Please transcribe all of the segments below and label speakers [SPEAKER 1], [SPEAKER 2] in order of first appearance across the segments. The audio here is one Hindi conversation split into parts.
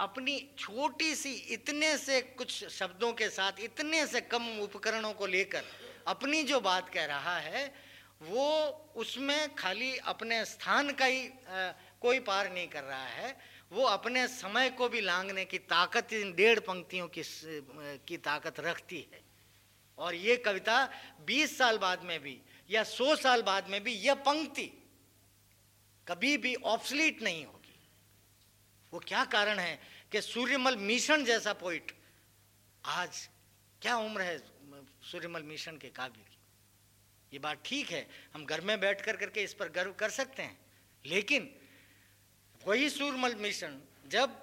[SPEAKER 1] अपनी छोटी सी इतने से कुछ शब्दों के साथ इतने से कम उपकरणों को लेकर अपनी जो बात कह रहा है वो उसमें खाली अपने स्थान का ही आ, कोई पार नहीं कर रहा है। वो अपने समय को भी लांगने की ताकत इन डेढ़ पंक्तियों की की ताकत रखती है। और ये कविता 20 साल बाद में भी या 100 साल बाद में भी यह पंक्ति कभी भी ऑप्सलीट नहीं होगी। वो क्या कारण है कि सूर्यमल मिशन जैसा पोइट आज क्या उम्र है सूर्यमल मिशन के काव्य की? ये बात ठीक है, हम घर में बैठ कर करके इस पर गर्व कर सकते हैं, लेकिन वही सूर्यमल मिशन जब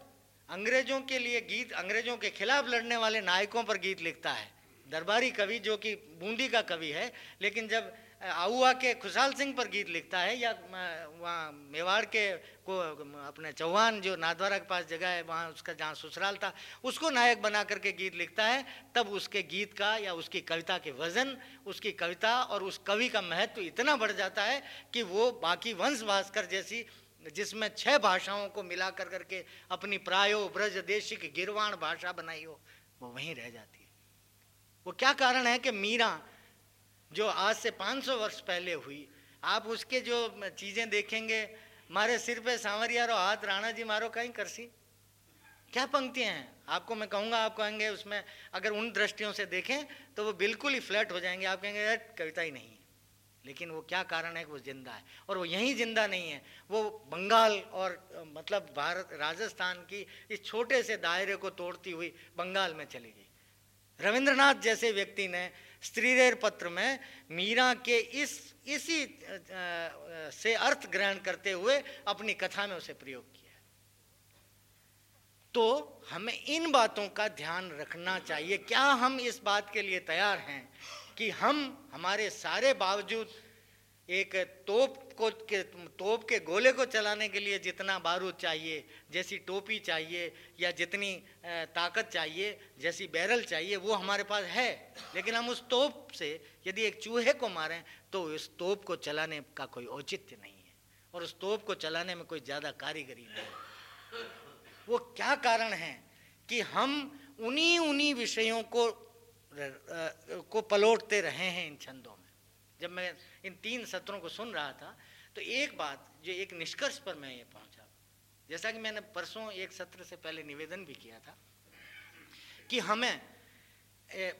[SPEAKER 1] अंग्रेज़ों के लिए गीत, अंग्रेज़ों के खिलाफ लड़ने वाले नायकों पर गीत लिखता है, दरबारी कवि जो कि बूंदी का कवि है, लेकिन जब आउआ के खुशहाल सिंह पर गीत लिखता है, या वहाँ मेवाड़ के को अपने चौहान जो नादवारा के पास जगह है, वहाँ उसका जहाँ ससुराल था, उसको नायक बना करके गीत लिखता है, तब उसके गीत का या उसकी कविता के वज़न, उसकी कविता और उस कवि का महत्व तो इतना बढ़ जाता है कि वो बाकी वंश भास्कर जैसी, जिसमें छह भाषाओं को मिला कर करके अपनी प्रायो, ब्रज, देशिक, गिरवाण भाषा बनाई हो, वो वहीं रह जाती है। वो क्या कारण है कि मीरा जो आज से 500 वर्ष पहले हुई, आप उसके जो चीज़ें देखेंगे, मारे सिर पे सांवरिया रो हाथ राणा जी मारो, कहीं करसी? क्या पंक्तियाँ हैं? आपको मैं कहूँगा, आप कहेंगे उसमें, अगर उन दृष्टियों से देखें तो वो बिल्कुल ही फ्लैट हो जाएँगे। आप कहेंगे कविता ही नहीं है। लेकिन वो क्या कारण है कि वो ज़िंदा है? और वो यहीं ज़िंदा नहीं है। वो बंगाल और मतलब भारत, राजस्थान की इस छोटे से दायरे को तोड़ती हुई बंगाल में चली गई। रविंद्रनाथ जैसे व्यक्ति ने स्त्रीरेर पत्र में मीरा के इस, इसी से अर्थ ग्रहण करते हुए अपनी कथा में उसे प्रयोग किया तो हमें इन बातों का ध्यान रखना चाहिए। क्या हम इस बात के लिए तैयार हैं कि हम, हमारे सारे बावजूद एक तोप को के, तोप के गोले को चलाने के लिए जितना बारूद चाहिए, जैसी टोपी चाहिए, या जितनी ताकत चाहिए, जैसी बैरल चाहिए, वो हमारे पास है। लेकिन हम उस तोप से यदि एक चूहे को मारें तो उस तोप को चलाने का कोई औचित्य नहीं है। और उस तोप को चलाने में कोई ज़्यादा कारीगरी नहीं है। वो क्या कारण है कि हम उन्हीं उन्हीं विषयों को को पलोटते रहे हैं इन छंदों में? जब मैं इन तीन सत्रों को सुन रहा था तो एक बात, जो एक निष्कर्ष पर मैं ये पहुँचा। जैसा कि मैंने परसों एक सत्र से पहले निवेदन भी किया था कि हमें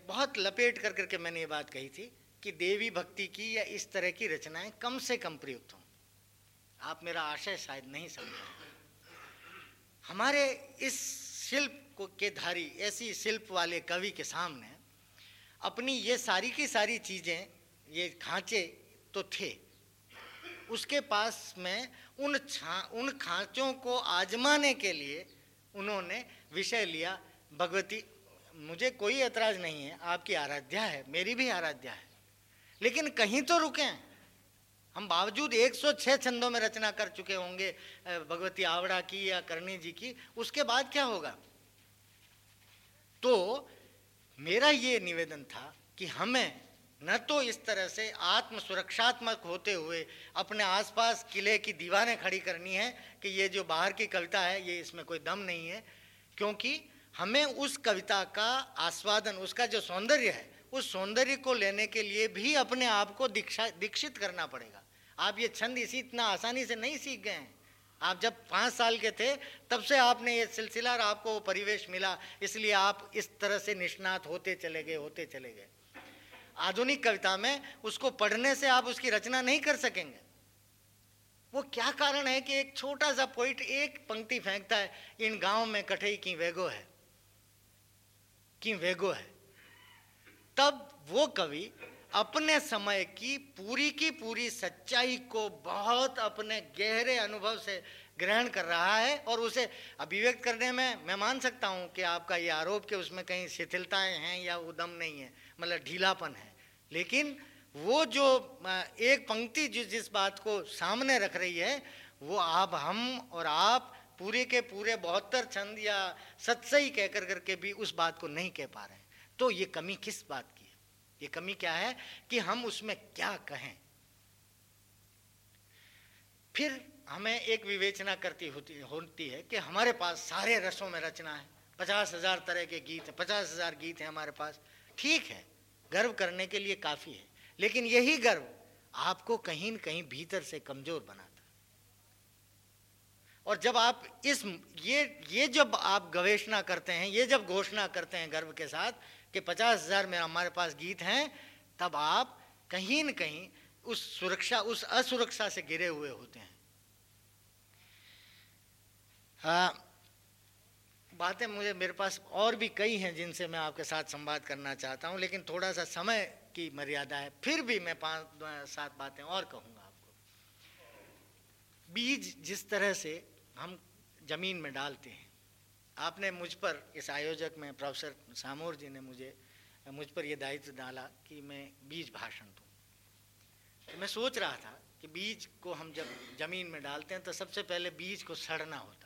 [SPEAKER 1] बहुत लपेट कर करके मैंने ये बात कही थी कि देवी भक्ति की या इस तरह की रचनाएँ कम से कम प्रयुक्त हों। आप मेरा आशय शायद नहीं समझ हमारे इस शिल्प को के धारी, ऐसी शिल्प वाले कवि के सामने अपनी ये सारी की सारी चीज़ें, ये खांचे तो थे। उसके पास में उन छा, उन खांचों को आजमाने के लिए उन्होंने विषय लिया, भगवती, मुझे कोई ऐतराज नहीं है, आपकी आराध्या है, मेरी भी आराध्या है। लेकिन कहीं तो रुके। हम बावजूद 106 छंदों में रचना कर चुके होंगे भगवती आवड़ा की या करणी जी की, उसके बाद क्या होगा? तो मेरा ये निवेदन था कि हमें न तो इस तरह से आत्म सुरक्षात्मक होते हुए अपने आसपास किले की दीवारें खड़ी करनी है कि ये जो बाहर की कविता है, ये इसमें कोई दम नहीं है। क्योंकि हमें उस कविता का आस्वादन, उसका जो सौंदर्य है, उस सौंदर्य को लेने के लिए भी अपने आप को दीक्षा, दीक्षित करना पड़ेगा। आप ये छंद इसी इतना आसानी से नहीं सीख गए हैं। आप जब पाँच साल के थे, तब से आपने ये सिलसिला और आपको वो परिवेश मिला, इसलिए आप इस तरह से निष्णात होते चले गए, होते चले गए। आधुनिक कविता में उसको पढ़ने से आप उसकी रचना नहीं कर सकेंगे। वो क्या कारण है कि एक छोटा सा पोइट एक पंक्ति फेंकता है, इन गाँव में कठई की वेगो है, की वेगो है। तब वो कवि अपने समय की पूरी की पूरी सच्चाई को बहुत अपने गहरे अनुभव से ग्रहण कर रहा है और उसे अभिव्यक्त करने में मैं मान सकता हूँ कि आपका ये आरोप कि उसमें कहीं शिथिलताएँ हैं या उदम नहीं है मतलब ढीलापन है। लेकिन वो जो एक पंक्ति जिस जिस बात को सामने रख रही है, वो आप, हम और आप पूरे के पूरे बहत्तर छंद या सत्सई कह कर करके भी उस बात को नहीं कह पा रहे हैं। तो ये कमी किस बात की है? ये कमी क्या है कि हम उसमें क्या कहें? फिर हमें एक विवेचना करती होती होती है कि हमारे पास सारे रसों में रचना है। पचास हज़ार तरह के गीत हैं, पचास हज़ार गीत हैं हमारे पास। ठीक है, गर्व करने के लिए काफ़ी है, लेकिन यही गर्व आपको कहीं न कहीं भीतर से कमज़ोर बनाता और जब आप इस, ये ये जब आप गवेषणा करते हैं, ये जब घोषणा करते हैं गर्व के साथ कि पचास हज़ार में हमारे पास गीत हैं, तब आप कहीं न कहीं उस सुरक्षा, उस असुरक्षा से गिरे हुए होते हैं। हाँ बातें मुझे, मेरे पास और भी कई हैं जिनसे मैं आपके साथ संवाद करना चाहता हूँ, लेकिन थोड़ा सा समय की मर्यादा है, फिर भी मैं पाँच सात बातें और कहूँगा आपको। बीज जिस तरह से हम ज़मीन में डालते हैं, आपने मुझ पर, इस आयोजक में, प्रोफेसर सामोर जी ने मुझे, मुझ पर यह दायित्व डाला कि मैं बीज भाषण दूँ। तो मैं सोच रहा था कि बीज को हम जब ज़मीन में डालते हैं तो सबसे पहले बीज को सड़ना होता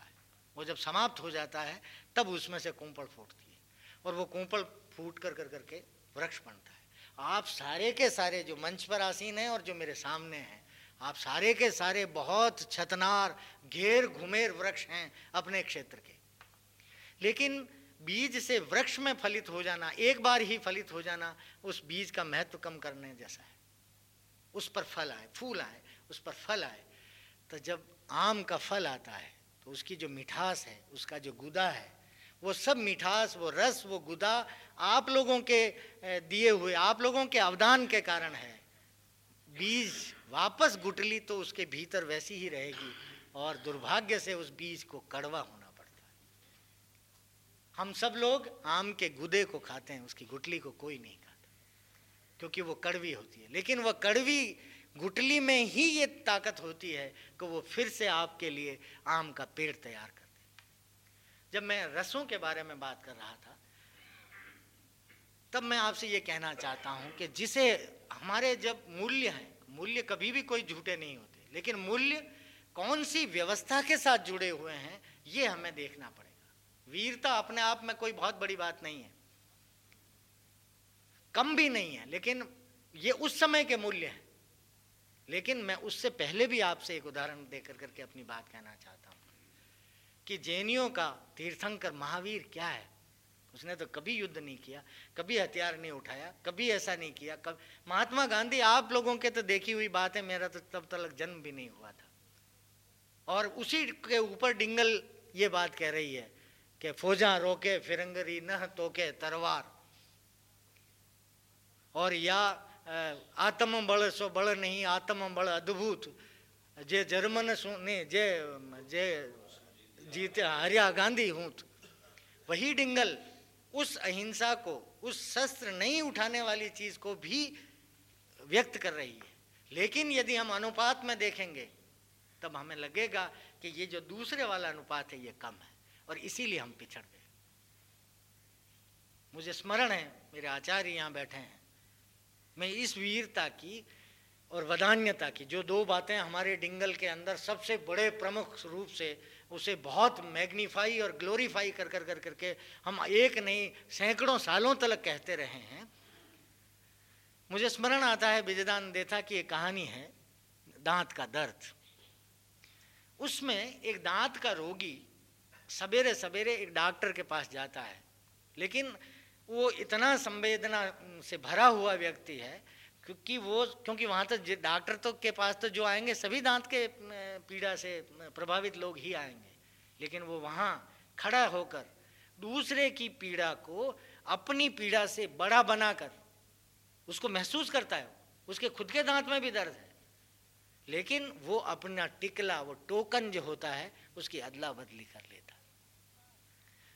[SPEAKER 1] वो जब समाप्त हो जाता है, तब उसमें से कुंपल फूटती है। और वो कुंपल फूट कर कर करके वृक्ष बनता है। आप सारे के सारे जो मंच पर आसीन हैं और जो मेरे सामने हैं, आप सारे के सारे बहुत छतनार, घेर घुमेर वृक्ष हैं अपने क्षेत्र के। लेकिन बीज से वृक्ष में फलित हो जाना, एक बार ही फलित हो जाना, उस बीज का महत्व कम करने जैसा है। उस पर फल आए, फूल आए, उस पर फल आए तो जब आम का फल आता है तो उसकी जो मिठास है, उसका जो गुदा है, वो सब मिठास, वो रस, वो गुदा आप लोगों के दिए हुए, आप लोगों के अवदान के कारण है। बीज वापस गुटली तो उसके भीतर वैसी ही रहेगी और दुर्भाग्य से उस बीज को कड़वा होना पड़ता है। हम सब लोग आम के गुदे को खाते हैं, उसकी गुटली को कोई नहीं खाता, क्योंकि वो कड़वी होती है। लेकिन वह कड़वी गुटली में ही ये ताकत होती है कि वो फिर से आपके लिए आम का पेड़ तैयार कर दे। जब मैं रसों के बारे में बात कर रहा था, तब मैं आपसे ये कहना चाहता हूँ कि जिसे हमारे जब मूल्य हैं, मूल्य कभी भी कोई झूठे नहीं होते, लेकिन मूल्य कौन सी व्यवस्था के साथ जुड़े हुए हैं, ये हमें देखना पड़ेगा। वीरता अपने आप में कोई बहुत बड़ी बात नहीं है। कम भी नहीं है, लेकिन ये उस समय के मूल्य हैं। लेकिन मैं उससे पहले भी आपसे एक उदाहरण देकर करके अपनी बात कहना चाहता हूँ कि जैनियों का तीर्थंकर महावीर क्या है? उसने तो कभी युद्ध नहीं किया, कभी हथियार नहीं उठाया, कभी ऐसा नहीं किया, कब महात्मा गांधी, आप लोगों के तो देखी हुई बात है, मेरा तो तब तक जन्म भी नहीं हुआ था। और उसी के ऊपर डिंगल ये बात कह रही है कि फौजा रोके, फिरंगरी न तोके, तरवार। और या आत्म बल सो बल नहीं आत्म बल अद्भुत जे जर्मन ने जे जे जीते हरिया गांधी हूँ वही डिंगल उस अहिंसा को उस शस्त्र नहीं उठाने वाली चीज़ को भी व्यक्त कर रही है लेकिन यदि हम अनुपात में देखेंगे तब हमें लगेगा कि ये जो दूसरे वाला अनुपात है ये कम है और इसीलिए हम पिछड़ गए मुझे स्मरण है मेरे आचार्य यहाँ बैठे हैं मैं इस वीरता की और वदान्यता की, जो दो बातें हमारे डिंगल के अंदर सबसे बड़े प्रमुख रूप से उसे बहुत मैग्नीफाई और ग्लोरीफाई कर कर कर, करके हम एक नहीं, सैकड़ों सालों तक कहते रहे हैं। मुझे स्मरण आता है विजयदान देथा की एक कहानी है, दांत का दर्द। उसमें एक दांत का रोगी सवेरे सवेरे एक डॉक्टर के पास जाता है, लेकिन वो इतना संवेदना से भरा हुआ व्यक्ति है, क्योंकि वो, क्योंकि वहाँ तो डॉक्टर तो के पास तो जो आएँगे, सभी दांत के पीड़ा से प्रभावित लोग ही आएँगे। लेकिन वो वहाँ खड़ा होकर दूसरे की पीड़ा को अपनी पीड़ा से बड़ा बनाकर उसको महसूस करता है। उसके खुद के दांत में भी दर्द है। लेकिन वो अपना टिकला, वो टोकन जो होता है, उसकी अदला बदली कर लेता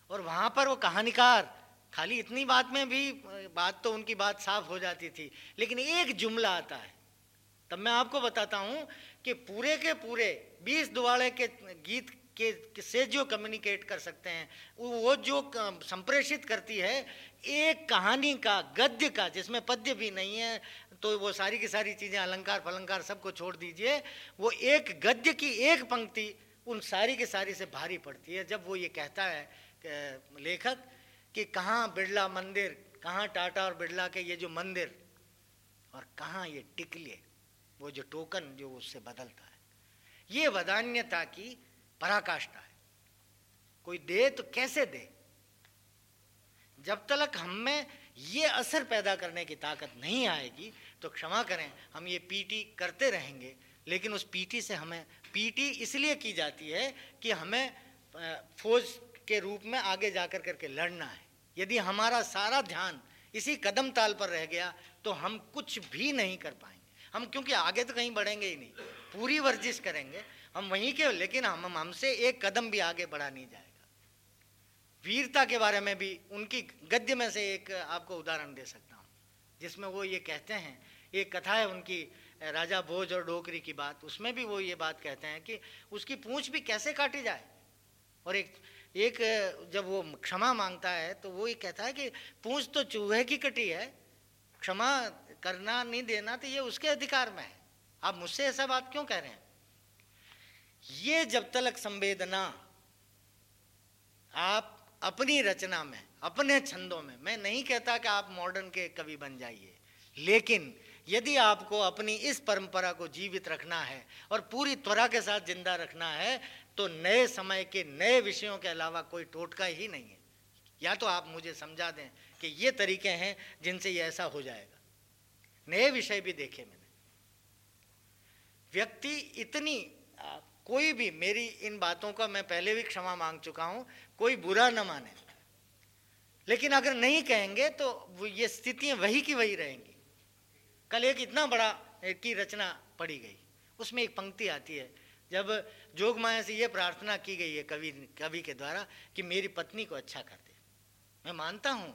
[SPEAKER 1] और वहाँ पर वो कहानीकार खाली इतनी बात में भी बात तो उनकी बात साफ़ हो जाती थी, लेकिन एक जुमला आता है। तब मैं आपको बताता हूँ कि पूरे के पूरे बीस दुआड़े के गीत के से जो कम्युनिकेट कर सकते हैं, वो जो संप्रेषित करती है, एक कहानी का, गद्य का, जिसमें पद्य भी नहीं है तो वो सारी की सारी चीज़ें, अलंकार फलंकार सबको छोड़ दीजिए, वो एक गद्य की एक पंक्ति उन सारी की सारी से भारी पड़ती है। जब वो ये कहता है लेखक कि कहाँ बिरला मंदिर, कहाँ टाटा और बिरला के ये जो मंदिर और कहाँ ये टिकले, वो जो टोकन जो उससे बदलता है। ये वदान्यता की पराकाष्ठा है। कोई दे तो कैसे दे? जब तक हम में ये असर पैदा करने की ताकत नहीं आएगी तो क्षमा करें, हम ये पीटी करते रहेंगे। लेकिन उस पीटी से हमें पीटी इसलिए की जाती है कि हमें फौज के रूप में आगे जाकर करके लड़ना है। यदि हमारा सारा ध्यान इसी कदम ताल पर रह गया तो हम कुछ भी नहीं कर पाएँगे। हम क्योंकि आगे तो कहीं बढ़ेंगे ही नहीं, पूरी वर्जिश करेंगे, हम वहीं के लेकिन हम हमसे एक कदम भी आगे बढ़ा नहीं जाएगा। वीरता के बारे में भी, उनकी गद्य में से एक आपको उदाहरण दे सकता हूँ, जिसमें वो ये कहते हैं एक कथा है उनकी, राजा भोज और डोकरी की बात, उसमें भी वो ये बात कहते हैं कि उसकी पूंछ भी कैसे काटी जाए? और एक एक, जब वो क्षमा माँगता है तो वो ये कहता है कि पूंछ तो चूहे की कटी है, क्षमा करना नहीं देना तो ये उसके अधिकार में है। आप मुझसे ऐसा बात क्यों कह रहे हैं? ये जब तक संवेदना आप अपनी रचना में, अपने छंदों में, मैं नहीं कहता कि आप मॉडर्न के कवि बन जाइए, लेकिन यदि आपको अपनी इस परंपरा को जीवित रखना है और पूरी त्वरा के साथ ज़िंदा रखना है तो नए समय के नए विषयों के अलावा कोई टोटका ही नहीं है। या तो आप मुझे समझा दें कि ये तरीके हैं जिनसे ये ऐसा हो जाएगा। नए विषय भी देखे मैंने। व्यक्ति इतनी कोई भी, मेरी इन बातों का मैं पहले भी क्षमा मांग चुका हूँ, कोई बुरा न माने। लेकिन अगर नहीं कहेंगे तो ये स्थितियाँ वही की वही रहेंगी। कल एक इतना बड़ा की रचना पढ़ी गई। उसमें एक पंक्ति आती है जब जोग माया से ये प्रार्थना की गई है कवि कवि के द्वारा कि मेरी पत्नी को अच्छा कर दे। मैं मानता हूँ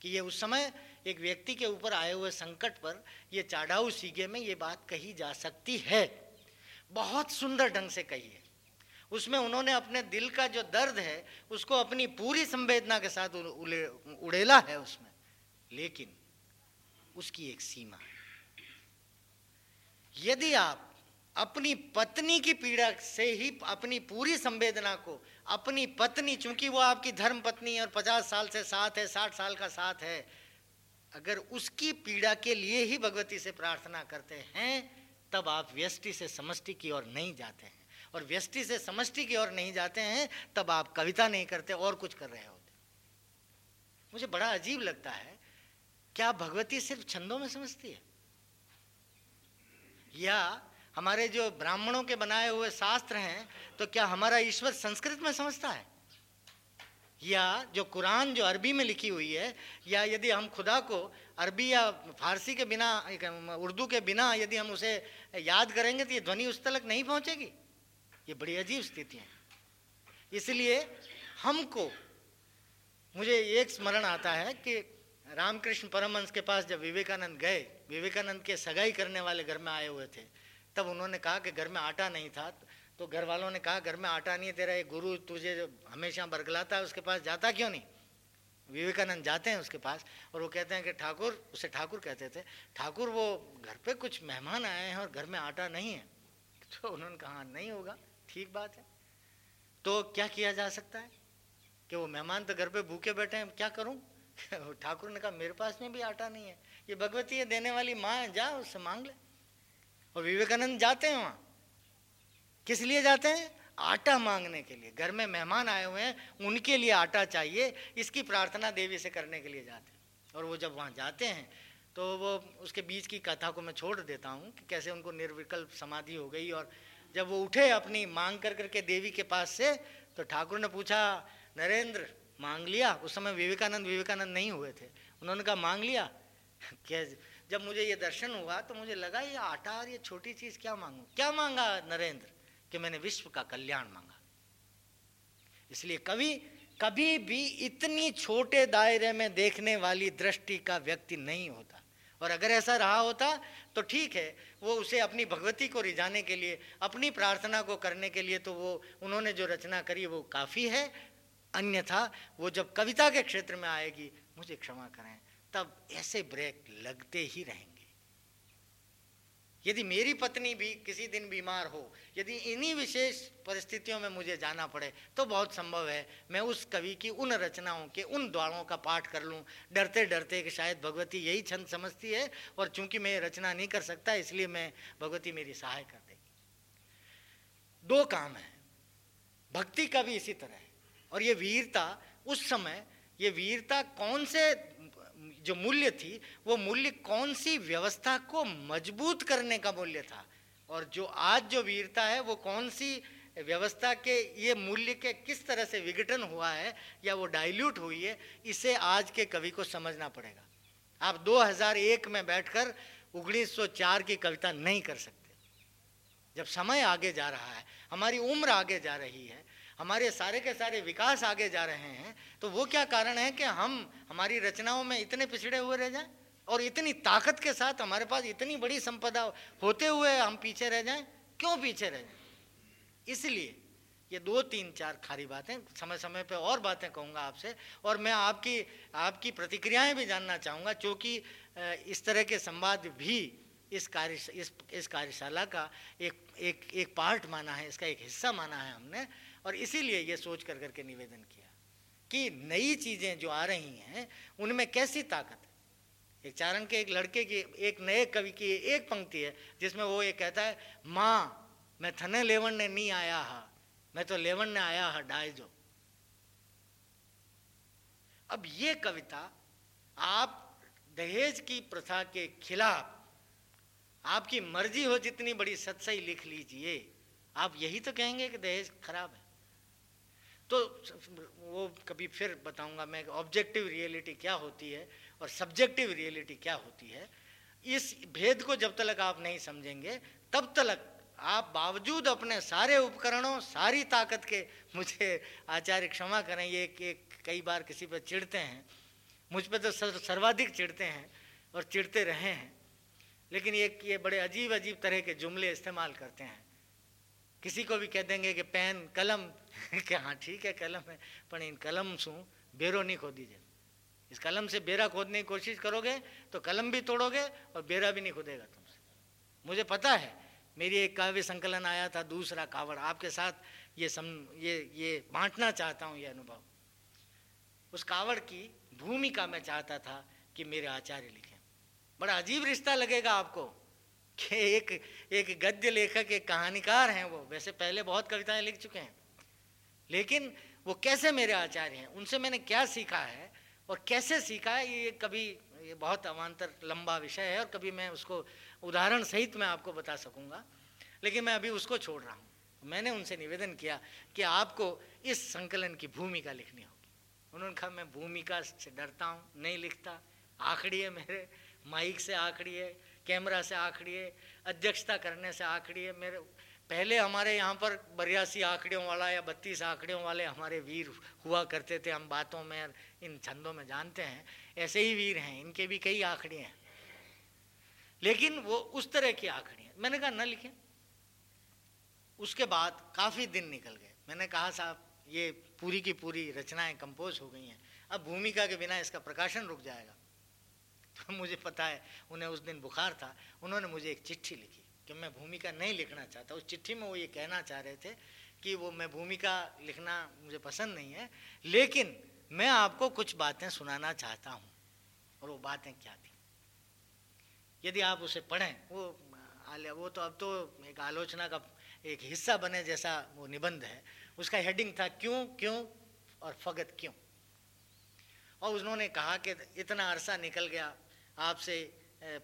[SPEAKER 1] कि ये उस समय एक व्यक्ति के ऊपर आए हुए संकट पर ये चाडाऊ सीगे में ये बात कही जा सकती है। बहुत सुंदर ढंग से कही है। उसमें उन्होंने अपने दिल का जो दर्द है, उसको अपनी पूरी संवेदना के साथ उड़ेला है उसमें। लेकिन उसकी एक सीमा है। यदि आप अपनी पत्नी की पीड़ा से ही अपनी पूरी संवेदना को, अपनी पत्नी, चूँकि वो आपकी धर्म पत्नी और पचास साल से साथ है, साठ साल का साथ है, अगर उसकी पीड़ा के लिए ही भगवती से प्रार्थना करते हैं, तब आप व्यष्टि से समष्टि की ओर नहीं जाते हैं। और व्यष्टि से समष्टि की ओर नहीं जाते हैं, तब आप कविता नहीं करते, और कुछ कर रहे होते। मुझे बड़ा अजीब लगता है, क्या भगवती सिर्फ़ छंदों में समझती है? या हमारे जो ब्राह्मणों के बनाए हुए शास्त्र हैं तो क्या हमारा ईश्वर संस्कृत में समझता है? या जो कुरान जो अरबी में लिखी हुई है, या यदि हम खुदा को अरबी या फारसी के बिना उर्दू के बिना यदि हम उसे याद करेंगे तो ये ध्वनि उस तक नहीं पहुंचेगी। ये बड़ी अजीब स्थिति है। इसलिए हमको, मुझे एक स्मरण आता है कि रामकृष्ण परमहंस के पास जब विवेकानंद गए, विवेकानंद के सगाई करने वाले घर में आए हुए थे तब उन्होंने कहा कि घर में आटा नहीं था तो घर वालों ने कहा, घर में आटा नहीं है, तेरा ये गुरु तुझे हमेशा बरगलाता है, उसके पास जाता क्यों नहीं? विवेकानंद जाते हैं उसके पास और वो कहते हैं कि ठाकुर, उसे ठाकुर कहते थे, ठाकुर, वो घर पे कुछ मेहमान आए हैं और घर में आटा नहीं है। तो उन्होंने कहा, नहीं होगा, ठीक बात है। तो क्या किया जा सकता है कि वो मेहमान तो घर पे भूखे बैठे हैं, क्या करूँ? ठाकुर ने कहा, मेरे पास में भी आटा नहीं है, ये भगवती है, देने वाली माँ जा, उससे मांग ले। और विवेकानंद जाते हैं वहाँ। किस लिए जाते हैं? आटा मांगने के लिए। घर में मेहमान आए हुए हैं, उनके लिए आटा चाहिए, इसकी प्रार्थना देवी से करने के लिए जाते हैं। और वो जब वहाँ जाते हैं तो वो उसके बीच की कथा को मैं छोड़ देता हूँ कि कैसे उनको निर्विकल्प समाधि हो गई और जब वो उठे अपनी मांग कर करके देवी के पास से तो ठाकुर ने पूछा, नरेंद्र, मांग लिया? उस समय विवेकानंद विवेकानंद नहीं हुए थे। उन्होंने कहा, मांग लिया? क्या जब मुझे ये दर्शन हुआ तो मुझे लगा, ये आटा और ये छोटी चीज़ क्या मांगू? क्या मांगा नरेंद्र? कि मैंने विश्व का कल्याण मांगा। इसलिए कभी कभी भी इतनी छोटे दायरे में देखने वाली दृष्टि का व्यक्ति नहीं होता। और अगर ऐसा रहा होता तो ठीक है, वो उसे अपनी भगवती को रिझाने के लिए, अपनी प्रार्थना को करने के लिए तो वो, उन्होंने जो रचना करी वो काफ़ी है। अन्यथा, वो जब कविता के क्षेत्र में आएगी, मुझे क्षमा करें। तब ऐसे ब्रेक लगते ही रहेंगे। यदि मेरी पत्नी भी किसी दिन बीमार हो, यदि इन्हीं विशेष परिस्थितियों में मुझे जाना पड़े तो बहुत संभव है मैं उस कवि की उन रचनाओं के, उन द्वारों का पाठ कर लूँ। डरते डरते कि शायद भगवती यही छंद समझती है और चूँकि मैं रचना नहीं कर सकता, इसलिए मैं भगवती मेरी सहाय कर देगी। दो काम है। भक्ति का भी इसी तरह है। और ये वीरता, उस समय ये वीरता कौन से जो मूल्य थी, वो मूल्य कौन सी व्यवस्था को मज़बूत करने का मूल्य था? और जो आज जो वीरता है, वो कौन सी व्यवस्था के ये मूल्य के किस तरह से विघटन हुआ है या वो डाइल्यूट हुई है, इसे आज के कवि को समझना पड़ेगा। आप 2001 में बैठकर 1904 की कविता नहीं कर सकते। जब समय आगे जा रहा है, हमारी उम्र आगे जा रही है हमारे सारे के सारे विकास आगे जा रहे हैं तो वो क्या कारण है कि हम हमारी रचनाओं में इतने पिछड़े हुए रह जाएँ? और इतनी ताकत के साथ हमारे पास इतनी बड़ी संपदा होते हुए हम पीछे रह जाएँ? क्यों पीछे रह जाएँ? इसलिए ये दो, तीन, चार खारी बातें समय समय पे और बातें कहूँगा आपसे, और मैं आपकी आपकी प्रतिक्रियाएँ भी जानना चाहूँगा क्योंकि इस तरह के संवाद भी इस कार्य, इस इस कार्यशाला का एक एक एक पार्ट माना है, इसका एक हिस्सा माना है हमने। और इसीलिए ये सोच कर करके निवेदन किया कि नई चीज़ें जो आ रही हैं, उनमें कैसी ताकत है? एक चारण के एक लड़के की, एक नए कवि की एक पंक्ति है, जिसमें वो ये कहता है, माँ, मैं थने लेवन ने नहीं आया हा, मैं तो लेवन ने आया हा, डाय जो। अब ये कविता आप दहेज की प्रथा के खिलाफ, आपकी मर्ज़ी हो जितनी बड़ी सच्चाई लिख लीजिए, आप यही तो कहेंगे कि दहेज खराब है। तो वो कभी फिर बताऊँगा मैं ऑब्जेक्टिव रियलिटी क्या होती है और सब्जेक्टिव रियलिटी क्या होती है। इस भेद को जब तक आप नहीं समझेंगे, तब तक आप बावजूद अपने सारे उपकरणों, सारी ताकत के मुझे आचार्य क्षमा करें, ये कि कई बार किसी पर चिढ़ते हैं। मुझ पर तो सर्वाधिक चिढ़ते हैं और चिढ़ते रहे हैं। लेकिन एक ये बड़े अजीब अजीब तरह के जुमले इस्तेमाल करते हैं। किसी को भी कह देंगे कि पेन, कलम, कि हाँ ठीक है, कलम है, पर इन कलम शू बेरो नहीं खोदी जाए इस कलम से बेरा खोदने की कोशिश करोगे तो कलम भी तोड़ोगे और बेरा भी नहीं खोदेगा तुमसे। मुझे पता है, मेरी एक काव्य संकलन आया था, दूसरा कावड़। आपके साथ ये सम, ये ये बांटना चाहता हूँ, ये अनुभव। उस कावड़ की भूमिका मैं चाहता था कि मेरे आचार्य लिखें। बड़ा अजीब रिश्ता लगेगा आपको। कि एक एक गद्य लेखक, एक कहानीकार हैं वो। वैसे पहले बहुत कविताएँ लिख चुके हैं। लेकिन वो कैसे मेरे आचार्य हैं? उनसे मैंने क्या सीखा है और कैसे सीखा है? ये कभी, ये बहुत अवान्तर लंबा विषय है और कभी मैं उसको उदाहरण सहित मैं आपको बता सकूँगा। लेकिन मैं अभी उसको छोड़ रहा हूँ। मैंने उनसे निवेदन किया कि आपको इस संकलन की भूमिका लिखनी होगी। उन्होंने कहा, मैं भूमिका से डरता हूँ, नहीं लिखता। आखड़ी है मेरे, माइक से आखड़ी है। कैमरा से आखड़ी है, अध्यक्षता करने से आखड़िए मेरे, पहले हमारे यहाँ पर बरियासी आंकड़ियों वाला या बत्तीस आंकड़ियों वाले हमारे वीर हुआ करते थे। हम बातों में, इन छंदों में जानते हैं। ऐसे ही वीर हैं, इनके भी कई आंकड़े हैं। लेकिन वो उस तरह की आंकड़ी हैं। मैंने कहा, न लिखे। उसके बाद काफ़ी दिन निकल गए। मैंने कहा, साहब, ये पूरी की पूरी रचनाएँ कंपोज हो गई हैं। अब भूमिका के बिना इसका प्रकाशन रुक जाएगा। तो मुझे पता है, उन्हें उस दिन बुखार था, उन्होंने मुझे एक चिट्ठी लिखी कि मैं भूमिका नहीं लिखना चाहता। उस चिट्ठी में वो ये कहना चाह रहे थे कि वो मैं भूमिका लिखना मुझे पसंद नहीं है, लेकिन मैं आपको कुछ बातें सुनाना चाहता हूँ। और वो बातें क्या थी? यदि आप उसे पढ़ें, वो वो तो अब तो एक आलोचना का एक हिस्सा बने जैसा वो निबंध है। उसका हेडिंग था, क्यों क्यों और फगत क्यों? और उन्होंने कहा कि, इतना अरसा निकल गया आपसे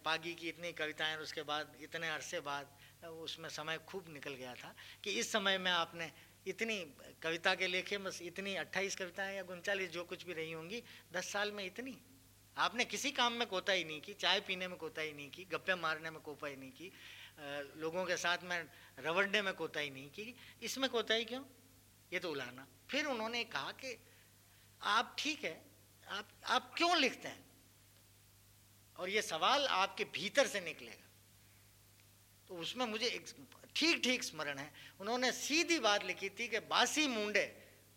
[SPEAKER 1] पागी की इतनी कविताएँ उसके बाद इतने अरसे बाद उसमें समय खूब निकल गया था कि इस समय में आपने इतनी कविता के लेखे, बस इतनी अट्ठाईस कविताएँ या उनचालीस जो कुछ भी रही होंगी, दस साल में इतनी। आपने किसी काम में कोताही नहीं की, चाय पीने में कोताही नहीं की, गप्पे मारने में कोताही नहीं की लोगों के साथ में रवड़ने में कोताही नहीं की, इसमें कोताही क्यों? ये तो उलाना फिर उन्होंने कहा कि आप ठीक है, आप आप क्यों लिखते हैं? और ये सवाल आपके भीतर से निकलेगा। तो उसमें मुझे ठीक ठीक स्मरण है। उन्होंने सीधी बात लिखी थी कि बासी मुंडे,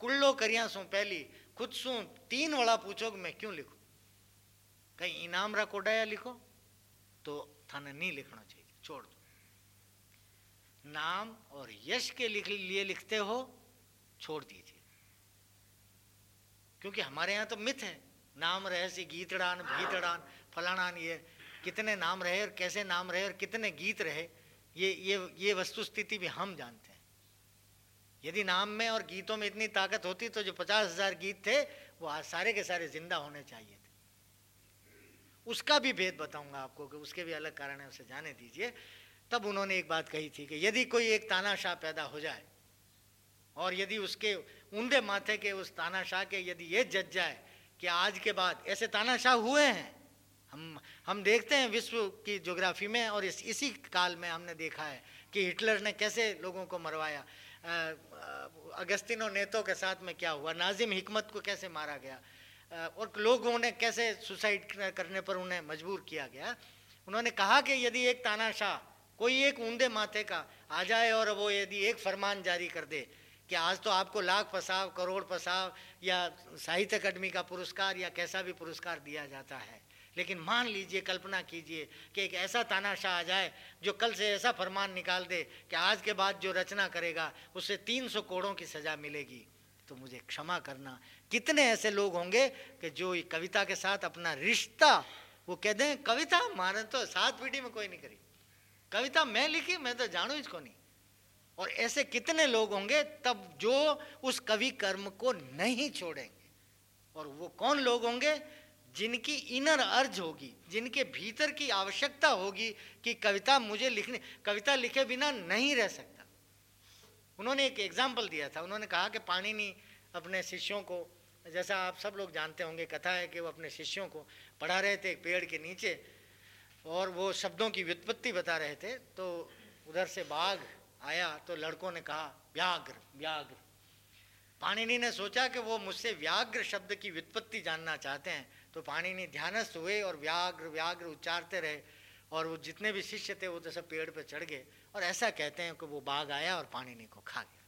[SPEAKER 1] कुल्लो करिया सो पहली, खुद सू तीन वाला पूछो कि मैं क्यों लिखू? कहीं इनाम रा लिखो तो थाने नहीं लिखना चाहिए, छोड़ दो। नाम और यश के लिख लिए लिखते हो, छोड़ दीजिए। क्योंकि हमारे यहाँ तो मिथ है। नाम रहे सी गीतड़ान, भीतड़ान फलानान ये कितने नाम रहे और कैसे नाम रहे और कितने गीत रहे, ये ये ये वस्तु स्थिति भी हम जानते हैं। यदि नाम में और गीतों में इतनी ताकत होती तो जो पचास हज़ार गीत थे, वो आज सारे के सारे ज़िंदा होने चाहिए थे। उसका भी भेद बताऊँगा आपको कि उसके भी अलग कारण है, उसे जाने दीजिए। तब उन्होंने एक बात कही थी कि यदि कोई एक तानाशाह पैदा हो जाए और यदि उसके ऊंधे माथे के उस तानाशाह के यदि ये जज जाए कि आज के बाद ऐसे तानाशाह हुए हैं हम देखते हैं विश्व की ज्योग्राफी में और इस, इसी काल में हमने देखा है कि हिटलर ने कैसे लोगों को मरवाया। अगस्तिनो नेतो के साथ में क्या हुआ? नाजिम हिकमत को कैसे मारा गया? और लोगों ने कैसे सुसाइड करने पर उन्हें मजबूर किया गया? उन्होंने कहा कि यदि एक तानाशाह, कोई एक ऊंधे माथे का आ जाए और वो यदि एक फरमान जारी कर दे कि आज तो आपको लाख पसाव, करोड़ पसाव या साहित्य अकादमी का पुरस्कार या कैसा भी पुरस्कार दिया जाता है लेकिन मान लीजिए, कल्पना कीजिए कि एक ऐसा तानाशाह आ जाए जो कल से ऐसा फरमान निकाल दे कि आज के बाद जो रचना करेगा, उससे तीन सौ कोड़ों की सज़ा मिलेगी। तो मुझे क्षमा करना। कितने ऐसे लोग होंगे कि जो कविता के साथ अपना रिश्ता, वो कह दें, कविता माने तो सात पीढ़ी में कोई नहीं करी। कविता मैं लिखी, मैं तो जानू इसको नहीं। और ऐसे कितने लोग होंगे, तब जो उस कवि कर्म को नहीं छोड़ेंगे। और वो कौन लोग होंगे जिनकी इनर अर्ज़ होगी, जिनके भीतर की आवश्यकता होगी कि कविता मुझे लिखने, कविता लिखे बिना नहीं रह सकता। उन्होंने एक एग्ज़ाम्पल दिया था। उन्होंने कहा कि पाणिनि अपने शिष्यों को, जैसा आप सब लोग जानते होंगे, कथा है कि वो अपने शिष्यों को पढ़ा रहे थे एक पेड़ के नीचे और वो शब्दों की व्युत्पत्ति बता रहे थे। तो उधर से बाघ आया तो लड़कों ने कहा, व्याघ्र व्याघ्र। पाणिनि ने सोचा कि वो मुझसे व्याघ्र शब्द की व्युत्पत्ति जानना चाहते हैं। तो पाणिनि ध्यानस्थ हुए और व्याघ्र व्याघ्र उच्चारते रहे और वो जितने भी शिष्य थे वो जैसे पेड़ पे चढ़ गए और ऐसा कहते हैं कि वो बाघ आया और पाणिनि को खा गया।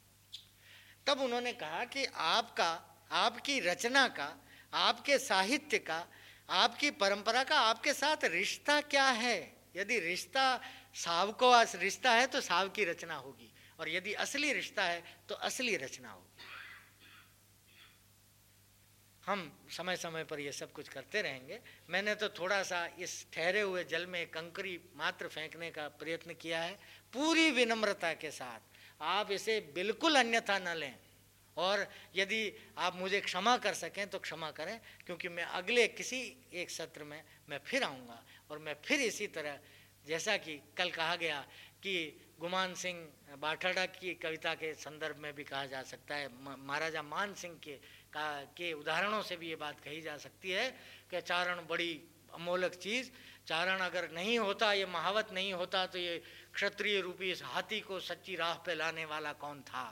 [SPEAKER 1] तब उन्होंने कहा कि आपका, आपकी रचना का, आपके साहित्य का, आपकी परंपरा का, आपके साथ रिश्ता क्या है? यदि रिश्ता साव को, रिश्ता है तो साव की रचना होगी और यदि असली रिश्ता है तो असली रचना होगी। हम समय समय पर ये सब कुछ करते रहेंगे। मैंने तो थोड़ा सा इस ठहरे हुए जल में कंकरी मात्र फेंकने का प्रयत्न किया है, पूरी विनम्रता के साथ। आप इसे बिल्कुल अन्यथा न लें। और यदि आप मुझे क्षमा कर सकें तो क्षमा करें, क्योंकि मैं अगले किसी एक सत्र में, मैं फिर आऊँगा। और मैं फिर इसी तरह, जैसा कि कल कहा गया कि गुमान सिंह बाठड़ा की कविता के संदर्भ में भी कहा जा सकता है। महाराजा मान सिंह के का, के उदाहरणों से भी ये बात कही जा सकती है कि चारण बड़ी अमोलक चीज़। चारण अगर नहीं होता, ये महावत नहीं होता तो ये क्षत्रिय रूपी इस हाथी को सच्ची राह पे लाने वाला कौन था?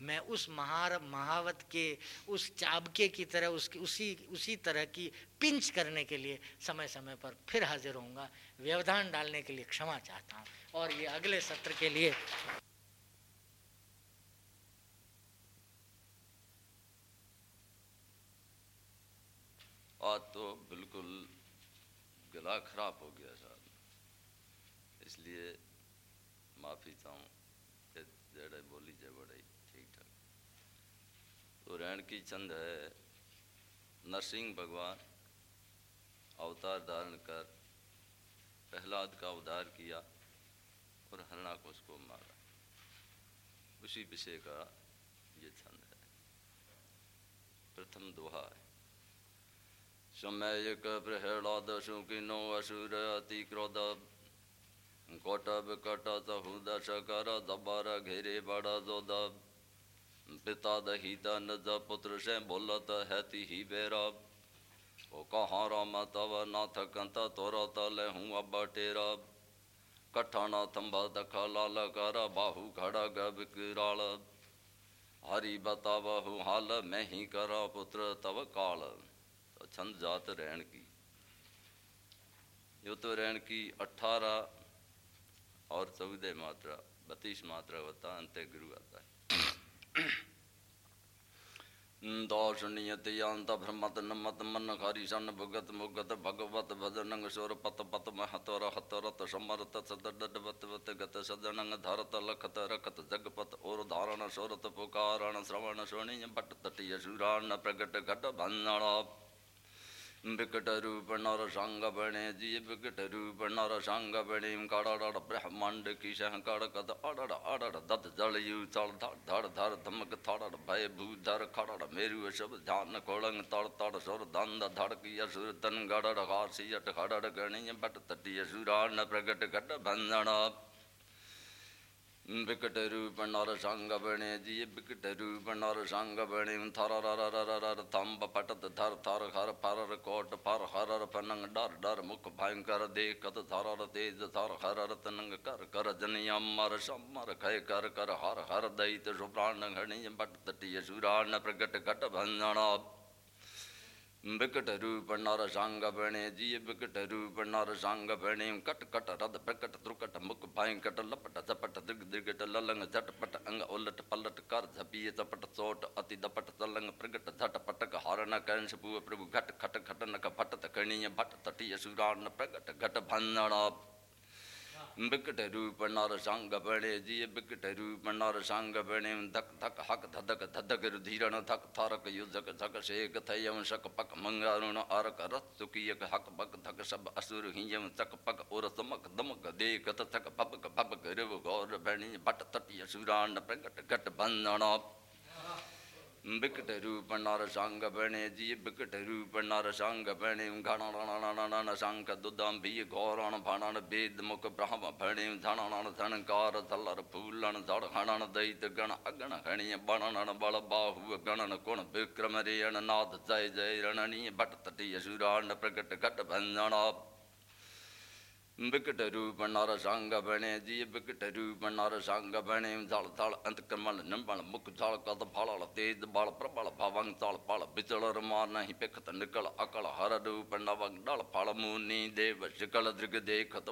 [SPEAKER 1] मैं उस महार, महावत के, उस चाबके की तरह, उसकी, उसी उसी तरह की पिंच करने के लिए समय समय पर फिर हाजिर होऊँगा। व्यवधान डालने के लिए क्षमा चाहता हूँ। और ये अगले सत्र के लिए
[SPEAKER 2] आज तो बिल्कुल गला खराब हो गया साहब। इसलिए माफ़ी चाहूँ जड़े बोली तो रैण की चंद है। नरसिंह भगवान अवतार धारण कर प्रहलाद का उद्धार किया और हरणा को उसको मारा। उसी विषय का ये छंद है। प्रथम दोहा है। समय प्रहलाद सुखिनो असुर अति क्रोध। कोट विकट चहुद शकर दबर घेरे बड़ जोद पिता दहित नज पुत्र से बोलत हैति ही बेरा। ओ कहाँ राम तव नाथ कंत तोर तल हूँ अब टेरा। कठण थम्ब दख लाल कर बाहु खड़ग विकराल हरि बतावहु हाल मैं ही कर पुत्र तव काल। तो छंद जात रहन की। यो तो रहन की अठारह और चौदह मात्रा, बत्तीस मात्रा होता अंत गुरु आता है दाशनियत यांत भ्रमत नमत मन हरी सन भगत मुगत भगवत भजनंग शोर पत पत महतर हतरत समरत सदड वत गत सदनंग धरत लखत रखत जगपत और धारण शोरत पुकारण श्रवण शोणिय भट तटीय सुराण प्रगट घट भंजण विकट रूप नर संग बणे जी विकट रूप नर संग बणे कड़ ब्रह्मांड की शह कड़ कद अड़ अड़ दत जल चल धड़ धड़ धड़ धमक थड़ भय भू धर खड़ मेरु शब ध्यान कोलंग तड़ तड़ सुर दंद धड़की असुर तन गड़ हासी अट खड़ गणी बट तटी असुरा न प्रगट घट भंजन विकट रूप नर संग बणे जी विकट रूप नर संग बणे थर रर रर रर थम्ब पटत थर थर हर फर कोट, फर हर पनंग, डर डर मुख, भयंकर देखत, थर तेज, थर हर तनंग, कर कर जन अमर समर खय, कर कर, हर हर दैत सुप्राण घणी बट तटीय सुरान प्रगट घट भंजन विकट रूप नर संग बणे जी विकट रूप नर संग बणे कट कट रद प्रकट त्रुकट मुख कट लपट झपट दिग दृगट ललंग झटपट अंग उलट पलट कर झपिय चपट चोट अति दपट तलंग प्रगट झट पटक हरण कंस भू प्रभु घट खट खट नख फटत कणीय भट तटीय सुरान प्रगट घट भंजन बिकट रूप नर संग बणे जी बिकट रूप नर संग बणे धक धक, हक, धधक धधक रुधिरण धक, थरक युधक धक शेक, थयम, शक, पक, मंगारुण अरक रथ, सुकियक, हक बक धक सब असुर, हियम, चक, पक उर समक, दमक देखत थक पपक पपक रिव, गौर बणी भट तटिय सुरान प्रगट घट बंधन। बिकट रूप नर संग बणे जी बिकट रूप नर संग बणे घण शंख दुदम भी गौरण भणन वेद मुख ब्रह्म भणे धणन धनकार थलर फूलन धड़ हणन दैत गण अगण हणिय बणन बल बाहु गणन कुण विक्रम रेण नाथ जय जय रणनी भट तटीय सुरान प्रकट घट भंजन विकट रूप नर संग बणे जी विकट रूप नर संग बणे जल थल अंत कमल निम्बल मुख जल कद फल तेज बल प्रबल भवंग तल पल बिचल रमान नहीं पिखत निकल अकल हर रूप नवंग डल फल मुनि देव शिकल दृग देखत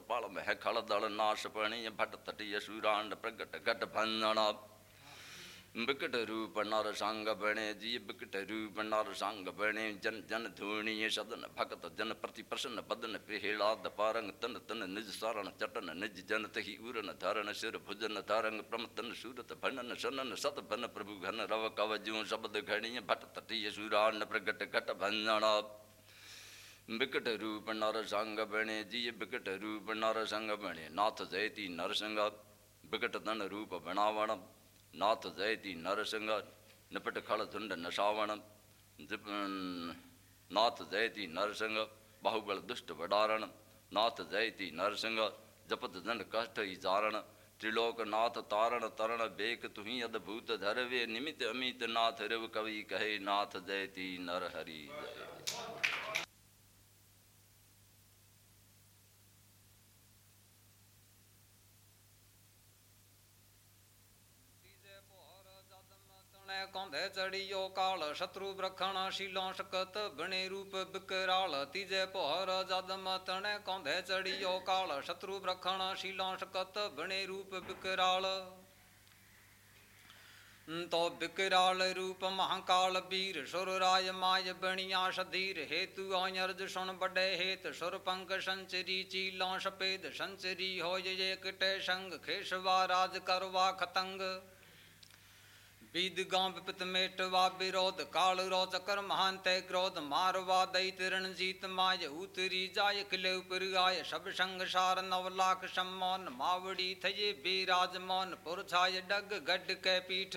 [SPEAKER 2] बिकट रूप नर संग बणे जी बिकट रूप नर संग बणे जन जन धूणीय सदन भगत, जन प्रति प्रसन्न बदन पिहेलाद पारंग तन तन निज सारण चटन निज जन तही उरन धारण सिर भुजन धारंग प्रमतन सूरत भनन सनन सत भन प्रभु घन रव कव ज्यों शब्द घणीय भट तटीय सुरान प्रगट घट भंजन बिकट रूप नर संग बणे जी बिकट रूप नर संग बणे नाथ जयती नरसंग, बिकट तन रूप बनावण। नाथ जयति नरसिंह, निपट खड़ धुंड नशावण नाथ जयति नरसिंह, बाहुबल दुष्ट वडारण, नाथ जयति नरसिंह, जपत दंड कष्ट ही चारण त्रिलोक नाथ तारण तरण बेक तुही अद्भुत धरवे, निमित अमित नाथ रिव कवि कहे, नाथ जयति नर हरि जय।
[SPEAKER 3] कौंधे चढ़ियो काल शत्रु ब्रखण शीलो शकत बणे रूप बिकराल तीजे पोहर जदम तणे कौंधे चढ़ियो काल शत्रु ब्रखण शीलो शकत बणे रूप बिकराल। तो बिकराल रूप महाकाल वीर सुर राय माय बणिया सधीर हेतु अयर्ज सुन बड़े हेत, सुर पंक संचरी चीलो सपेद, संचरी हो ये कटे संग खेशवा राज करवा खतंग। गाँव मेट मेटवा विरोध, काल रोच कर महान तय क्रोध मारवा दैत रणजीत माय, उतरी जाय किले उपर आय सब संग सार नव लाख सम्मान मावड़ी थये बेराजमान पुरछाय डग गड के पीठ।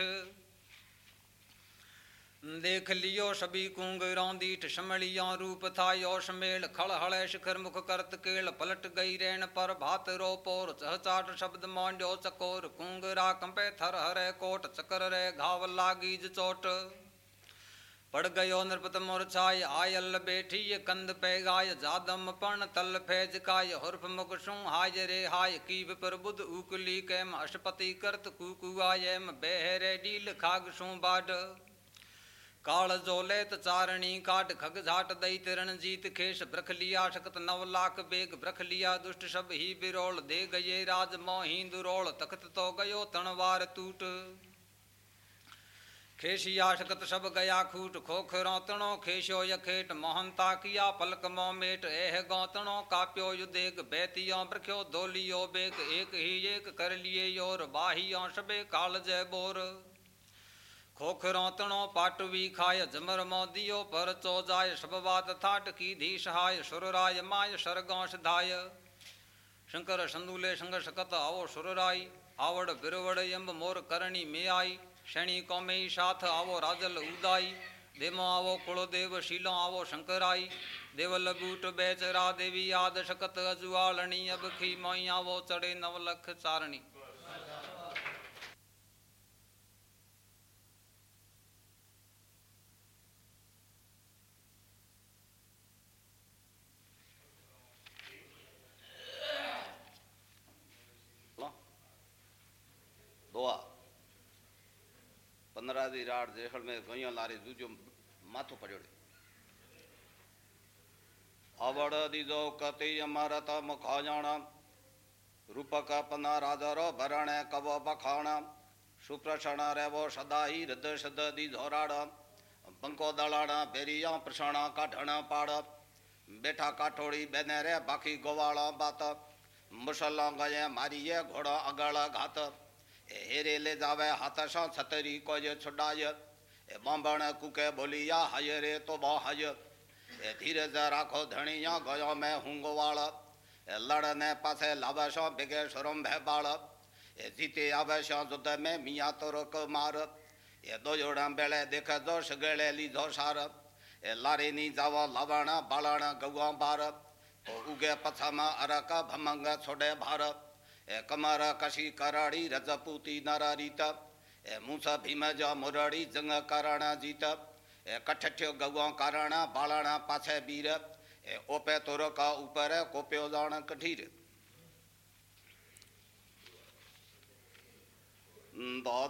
[SPEAKER 3] देख लियो सभी कुंग रौंदीठ समलियो रूप था योश मेल खड़ हड़े शिखर मुख करत केल पलट गई रेण पर भात रो पोर चहचाट शब्द मांड्यो चकोर कुंग रा कंपे थर हरे कोट चकर रे घाव लागी चोट पड़ गयो नृपत मोरछाय आयल बैठी कंद पे गाय जादम पण तल फैज काय हुर्फ सु हाय रे हाय की विपर बुध उकली कैम अशपति करत कुकुआयम बेहरे डील खाग सु बाड काल जोलेत चारणी काट खग झाट दई तिरण जीत खेश ब्रख लिया शकत नव लाख बेग ब्रख लिया दुष्ट सब ही बिरोल दे गए राज मोही दुरोल तखत तो गयो तणवार टूट खेशिया शकत सब गया खूट खोख रोतणो खेशो यखेट मोहनता किया पलक मो मेट एह गौतणो काप्यो युदेग बैतियो ब्रख्यो दोलियो बेग एक ही एक कर लिए योर बाहियो सबे काल जय बोर। खोखरो तणो पाटवी खाय जमर मोदियो, पर चौजाय सबवात थाट की धी सहाय सुरराय माय सरगौश धाय। शंकर संदूले संघर्ष कत आवो सुरराय आवड़ बिरवड़ यम्ब मोर करणी में आई शैणी कौमे साथ आवो राजल उदाई। देमो आवो कुलदेव शीलो आवो शंकराई। देवल बूट बेचरा देवी आद शकत अजुआलणी अब खी मोई आवो चढ़े नवलख चारणी।
[SPEAKER 4] દોઆ પંદરાદી રાડ જેહળ મેં ગયો લારી દૂજો માથું પડ્યો આવડ દીજો કતિ અમારત મુખાજણ રૂપક પના રાજરો ભરણે કવ બખાણ સુપ્રસણ રેવો સદાઈ હૃદ સદ દીધો રાડ બંકો દળાણ ભેરિયા પ્રસણ કાઢણ પાડ બેઠા કાઠોળી બેને રે બાકી ગોવાળા બાત મુસલ્લા ગયે મારીએ ઘોડો આગળ ઘાત हेरे ले जावे हाथ सौ छतरी को ये छुड़ाय। ए बांबण कुके बोलिया, हय रे तो बा हय। ए धीरे से राखो धणिया, गयो मैं हुंगो वाल ए लड़ने पासे लावे सो बिगे सुरम भे बाल ए जीते आवे सो जुद में मिया तो रोक मार। ए दो जोड़ा बेले देख जो सगेले ली जो सार। ए लारे नी जावो, लवण बालण गौआ बार। तो उगे पछमा अरक भमंग छोड़े भारत ए, कमर कशी कराड़ी, रजपूती नरारीत ए, मूसा भीम जा मुरड़ी जंग करण जीत ए, कठठ्यो गौ कारण, बालण पाछे बीर। ए, ओपे तुर का ऊपर कोप्यो जान कठीर।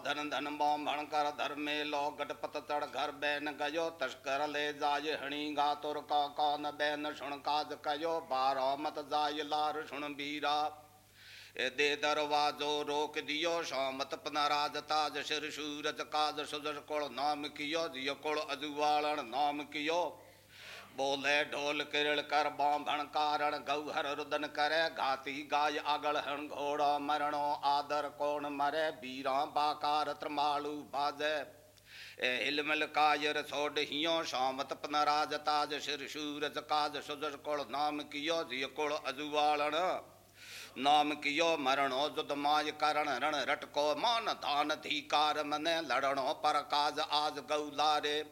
[SPEAKER 4] धन धन बामण कर धर्मे लो गटपत चढ़ घर बैन गयो। तस्कर ले जाय हणी गा तुर का कान बैन सुन काज कयो। बारो मत जाय लार सुन बीरा। दे दरवाजो रोक दियो, शामत पनाराज ताज सिर सूरज काज सुजर कोल नाम कियो दियो कोल अजुवालन नाम कियो। बोले ढोल किरल कर बांभण कारण गौहर रुदन करे, घाती गाय आगल हण घोड़ा मरणो, आदर कौन मरे, बीरा बाकार त्रमालू बाजे। ए हिलमिल कायर सोड हियो, शामत पनराज ताज सिर सूरज काज सुजर कोल नाम कियो दियो कोल अजुवालन नाम कियो मरणो जुद माय करण, रण रटको मान धान धीकार, मने लड़नो पर काज आज गौलारे।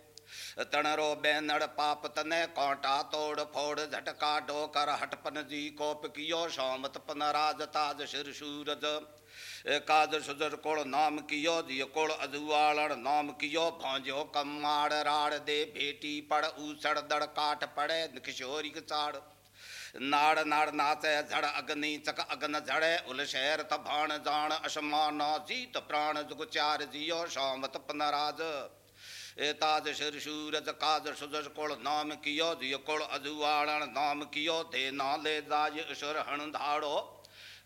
[SPEAKER 4] तणरो बैनड़ पाप तने कोटा तोड़ फोड़, झटका डोकर हटपन जी कोप कियो, शामत पनराज ताज सिर सूरज। काज सुजर कोड़ नाम कियो दिय कोड़ अजुआलण नाम कियो, भांजो कमाड़ राड़ दे, भेटी पड़ ऊसड़ दड़ काट पड़े किशोरी चाड़। नाड़ नाड़ नाचे, झड़ अग्नि, चक अग्न झड़े उल शहर तभाण जान असमान जीत प्राण, जुग चार जियो शामत पनराज ए ताज सिर सूरज, काज सुजस कोल नाम कियो दिय कोल अजुआण नाम कियो दे ना ले जाय, ईश्वर हण धाड़ो।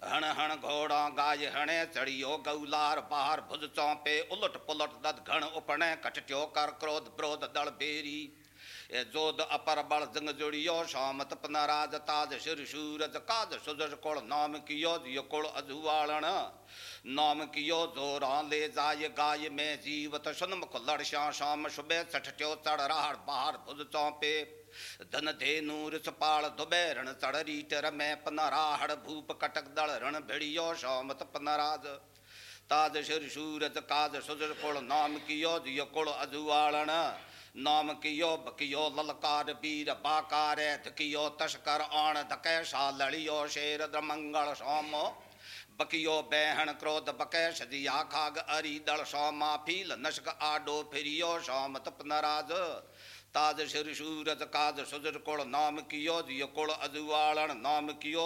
[SPEAKER 4] हण हण घोड़ा गाय, हणे चढ़ियो, गौलार बाहर भुज चौपे, उलट पुलट दद घण उपणे कटट्यो कर क्रोध, ब्रोध दल बेरी। ए जोध अपर बल जंग जोड़ियो, शामत पनराज ताज सिर सूरज काज सुजर कोल नाम कियो दियो कोल अजुवालन नाम कियो, जोरा ले जाय, गाय में जीवत, सन्मुख लड़श्या शाम सुबह सठट्यो चढ़ राहड़, बाहर भुज चौपे। धन धेनु रिसपाल दुबे रण चढ़ रीट रमे पनराहड़ भूप कटक दल रण भिड़ियो, शामत पनराज ताज सिर सूरज काज सुजर कोल नाम कियो दियो कोल अजुवालन नाम कियो बकियो ललकार वीर बाकार धकियो तस्कर आण धके सा लड़ियो शेर मंगल सोमो बकियो बैहण क्रोध बके सजिया खाग अरी दल सोमा फील नशक आडो फिरियो सोम तप नराज। ताज सिर सूरज काज सुजर कोल नाम कियो दियो कोल अजुआलन नाम कियो।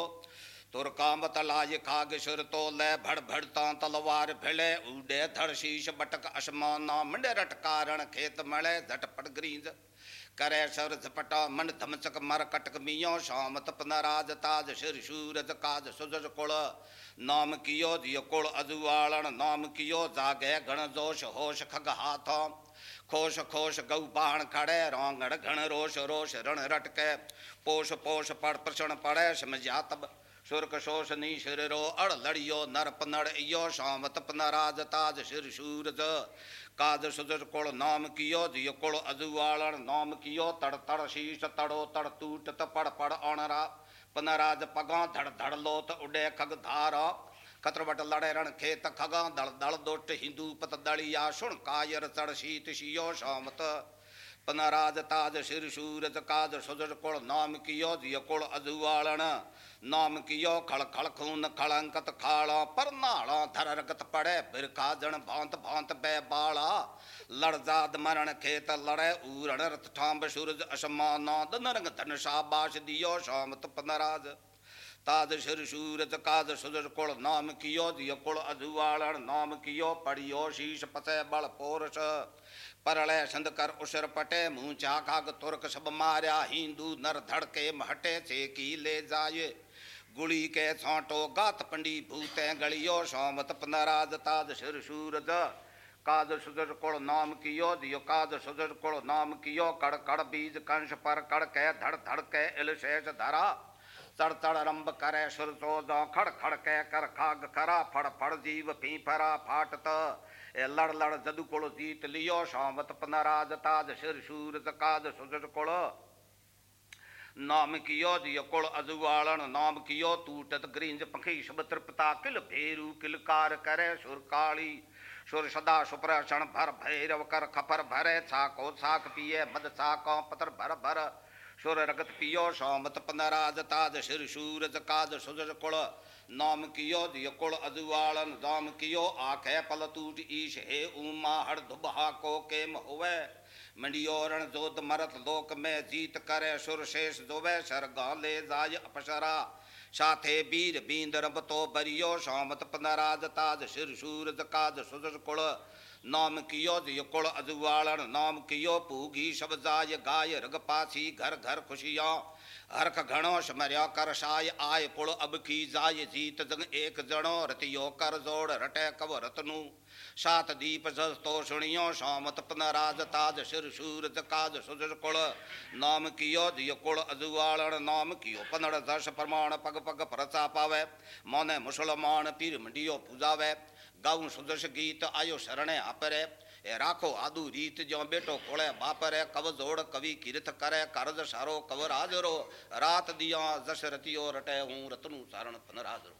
[SPEAKER 4] तुर काम तलाय खाग सुर तो ले भड़ भड़ता तलवार भिड़े उड़े धड़ शीश बटक असमाना मंडे रट कारण खेत मले झटपट ग्रींज। करे सर झपटा, मन धमचक मर कटक मियो। शाम तप नाराज़, ताज सिर सूरज काज सुजज कुल। नाम कियो दियो कुल अजुआलन नाम कियो जागे गण जोश, होश खग हाथों। खोश खोश गौ बाण खड़े रोंगड़ घण रोश रोश रण रटके। पोष पोष पड़ प्रसण पड़े समझा तब सुरक शोष नी अड़ लड़ियो नर पनड़ इयो शामत पनराज ताज शिर सूरज काज सुजर कोड़ नाम कियो, जियो कोड़ अजुवालन नाम कियो। तड़ तड़ शीश, तड़ो तड़ टूट पड़ पड़ अणरा। पनराज पगा, धड़ धड़ लोत उडे खग धारा। खतरवट लड़े रण खेत खगा दड़ दड़ दोट हिंदू पत दड़िया सुण कायर चढ़ शीत शियो शामत। पनराज ताज सिर सूरज काज सुजर कोड़ नाम कियो दिय कोड़ अजुवालन नाम कियो खड़ खड़ खून खड़ंकत खाड़ा पर नाड़ा धर रगत पड़े, बिरखा जन भांत भांत बे बाड़ा लड़ जाद मरण खेत लड़े, ऊरण रथ ठांब सूरज असमानाद नरंग धन शाबाश दियो शामत पनराज ताज सिर सूरज काज सुजर कोड़ नाम कियो दिय कोड़ अजुवालन नाम कियो पड़ियो शीश पते बल पोरस. परलय संद कर उसर पटे मुँह चाखाग तुर्क सब मार्या, हिंदू नर धड़के महटे से की ले जाए। गुड़ी के छांटो गात पंडी भूते गलियो सोमत पनराज ताज सिर सूरज। काद सुदर कोड़ नाम कियो, दियो काद सुदर कोड़ नाम कियो। कड़ कड़ बीज कंश पर कड़ के धड़ धड़ के इल शेष धरा। चढ़ तड़ रंब करे सुर चो खड़ खड़ के कर खाग करा, फड़ फड़ जीव फ़ी फरा फाटत। लड़ लड़, जदु कोल जीत लियो, शामत पनराज, ताज सिर, सूरज, काज, सुजर कोल। नाम कियो दियो कोल अजुवालन नाम कियो टूटत ग्रिंज, पखी शब तृपता किल भेरू किलकार करे सुर काली। सुर सदा सुपर, क्षण भर भैरव कर, खपर भरे छाको छाक पिए, मद छाको पतर भर भर। सुर रगत पियो सोमत पनराज, ताज सिर, सूरज, काज, सुजर कुल। नाम कियो दिय कुल अजुवालन दाम कियो आखे पल टूट ईश हे उमा हर दुबहा को केम हुए मंडियोरण जोत मरत लोक में जीत करे, सुर शेष जोवे सर गाले जाय अपसरा साथे बीर बींदर बतो बरियो, शामत पनराज ताज, सिर सूरज काज सुजर कुल नाम कियो दियकुल अजुवालन नाम कियो पूगी शब जाय, गाय रग पासी, घर घर खुशियाँ। हरख घणो स्मर्या कर साय आय पुल अब की जाय जीत जग एक जणो, रतियो कर जोड़, रटे कव रतनु। सात दीप जस्तो सुनियो सामत पनराज ताज सिर सूरज काज सुजर कुल नाम कियो दिय कुल अजुवालन नाम कियो पनड़ दर्श प्रमाण पग पग परचा पावे। मोने मुसलमान पीर मंडियो पूजावे। गाऊं सुदर्श गीत आयो शरणे आपरे। ए, राखो आदू रीत जो बेटो कोले बापरे कव जोड़ कवि कीर्त करे, करज सारो कव राजरो। रात दिया दशरथियो रटे हूँ रतनु चारण पन राजरो।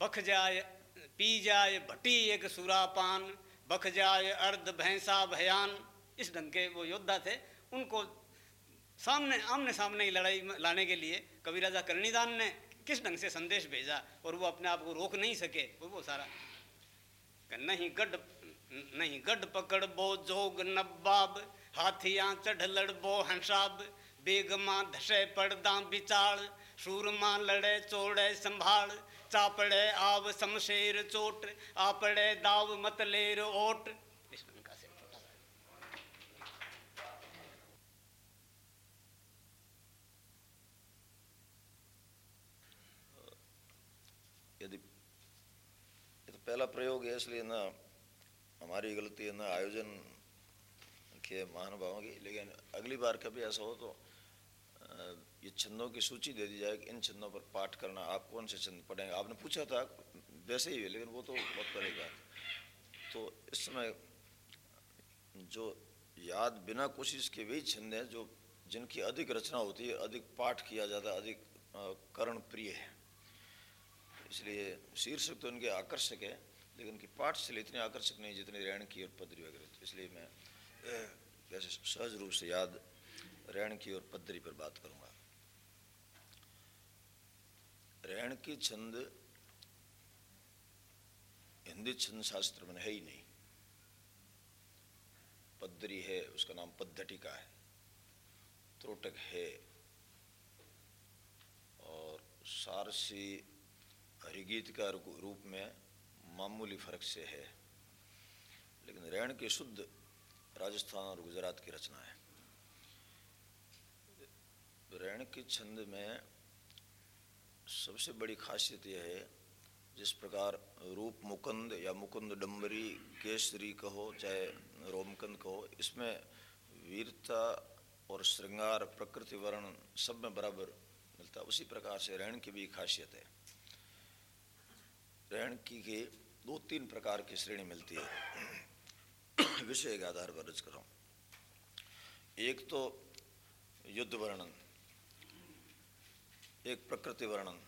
[SPEAKER 5] बख जाए, पी जाए भटी एक सुरापान बख जाए अर्ध भैंसा भयान। इस ढंग के वो योद्धा थे, उनको सामने, आमने सामने ही लड़ाई लाने के लिए कवि राजा करणीदान ने किस ढंग से संदेश भेजा और वो अपने आप को रोक नहीं सके? वो वो सारा। नहीं गढ़ नहीं, गढ़ पकड़ बो जोग नब्बाब, हाथियाँ चढ़ लड़ बो हंसाब, बेगमा धसे पड़दा बिचाल सूरमा लड़े चोड़े संभाल, चापड़े आव शमशेर चोट, आपड़े दाव मत लेर ओट।
[SPEAKER 6] यदि तो पहला प्रयोग है, इसलिए ना हमारी गलती है ना, आयोजन के महानुभावों की। लेकिन अगली बार कभी ऐसा हो तो ये छंदों की सूची दे दी जाए कि इन छंदों पर पाठ करना, आप कौन से छंद पढ़ेंगे? आपने पूछा था, वैसे ही है, लेकिन वो तो बहुत परे बात। तो इस समय जो याद बिना कोशिश के वही छंद हैं, जो जिनकी अधिक रचना होती है, अधिक पाठ किया जाता है, अधिक कर्ण प्रिय है। इसलिए शीर्षक तो इनके आकर्षक है। लेकिन उनकी पाठ इतने आकर्षक नहीं जितने रैण की और पदरी वगैरह। इसलिए मैं वैसे सहज रूप से याद रैण की और पदरी पर बात करूँगा रैण की छंद, हिंदी छंद शास्त्र में है ही नहीं पदरी है, उसका नाम पद्धटिका है, त्रोटक है, और सारसी हरिगीत का रूप में मामूली फ़र्क से है। लेकिन रैण की शुद्ध राजस्थान और गुजरात की रचना है। रैण की छंद में सबसे बड़ी खासियत यह है, जिस प्रकार रूप मुकुंद या मुकुंद डम्बरी केसरी कहो, चाहे रोमकंद कहो, इसमें वीरता और श्रृंगार, प्रकृति वर्ण सब में बराबर मिलता उसी प्रकार से रहन की भी खासियत है। रहन की के दो तीन प्रकार की श्रेणी मिलती है। विषय के आधार पर रच करो एक तो युद्ध वर्णन, एक प्रकृति वर्णन,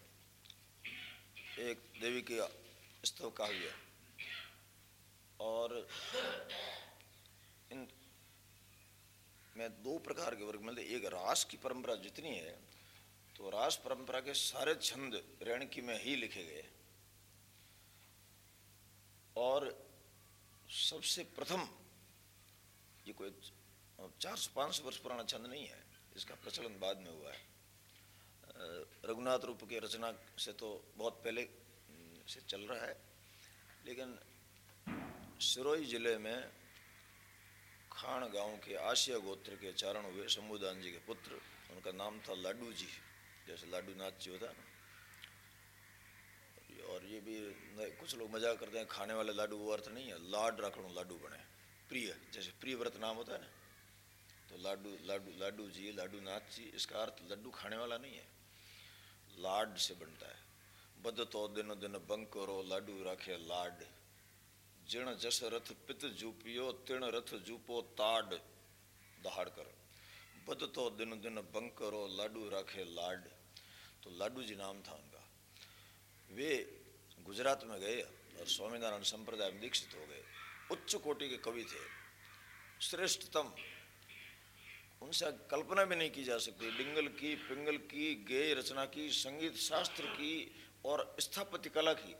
[SPEAKER 6] एक देवी की स्तव काव्य और इन में दो प्रकार के वर्ग मिलते एक रास की परंपरा जितनी है तो रास परंपरा के सारे छंद रेणकी में ही लिखे गए और सबसे प्रथम, ये कोई चार सौ पाँच सौ वर्ष पुराना छंद नहीं है, इसका प्रचलन बाद में हुआ है। रघुनाथ रूप के रचना से तो बहुत पहले से चल रहा है, लेकिन सिरोही ज़िले में खान गाँव के आशिया गोत्र के चारण हुए शंभुदान जी के पुत्र, उनका नाम था लाडू जी, जैसे लाडू नाथ जी होता ना। और ये भी कुछ लोग मज़ाक करते हैं, खाने वाले लाडू वो अर्थ नहीं है। लाड रखो लाडू बने। प्रिय, जैसे प्रिय व्रत नाम होता है ना तो लाडू लाडू लाडू जी, लाडू नाथ जी, इसका अर्थ लड्डू खाने वाला नहीं है। लाड से बनता है। बद तो दिन दिन बंकरो लाडू राखे लाड। जिण जस रथ पित जूपियो, तिण रथ जूपो ताड। दहाड़ कर। बद तो दिन दिन बंकरो लाडू राखे लाड। तो लाडू जी नाम था उनका। वे गुजरात में गए और स्वामीनारायण संप्रदाय में दीक्षित हो गए। उच्च कोटि के कवि थे। श्रेष्ठतम। उनसे कल्पना भी नहीं की जा सकती। डिंगल की, पिंगल की, गेय रचना की, संगीत शास्त्र की और स्थापत्य कला की।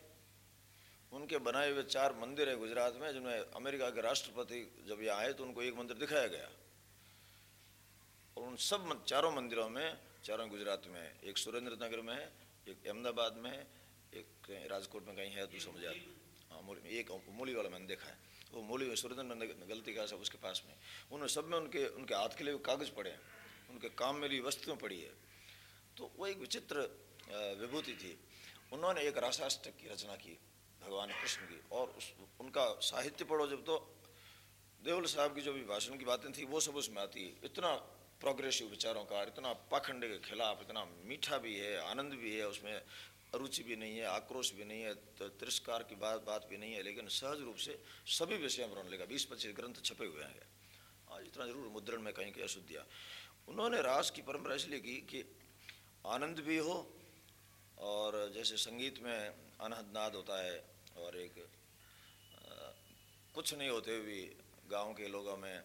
[SPEAKER 6] उनके बनाए हुए चार मंदिर है गुजरात में, जिनमें अमेरिका के राष्ट्रपति जब यहाँ आए तो उनको एक मंदिर दिखाया गया। और उन सब चारों मंदिरों में, चारों गुजरात में, एक सुरेंद्र नगर में है, एक अहमदाबाद में है एक राजकोट में कहीं है तो समझ हाँ एक मूली वाला मैंने देखा है। वो मूली में सुरेंद्र गलती का सब उसके पास में। उन्होंने सब में उनके उनके हाथ के लिए कागज़ पड़े हैं। उनके काम में ली वस्तुएँ पड़ी है। तो वो एक विचित्र विभूति थी। उन्होंने एक रासाष्टक की रचना की, भगवान कृष्ण की। और उस, उनका साहित्य पढ़ो जब तो देवल साहब की जो भी भाषण की बातें थी, वो सब उसमें आती है। इतना प्रोग्रेसिव विचारों का, इतना पाखंड के खिलाफ, इतना मीठा भी है, आनंद भी है उसमें। अरुचि भी नहीं है आक्रोश भी नहीं है तिरस्कार की बात बात भी नहीं है लेकिन सहज रूप से सभी विषय में लेगा। बीस पच्चीस ग्रंथ छपे हुए हैं। आज इतना ज़रूर मुद्रण में कहीं कहीं अशुद्धिया। उन्होंने रास की परंपरा इसलिए की कि आनंद भी हो और जैसे संगीत में अनहद नाद होता है और एक आ, कुछ नहीं होते हुए गाँव के लोगों में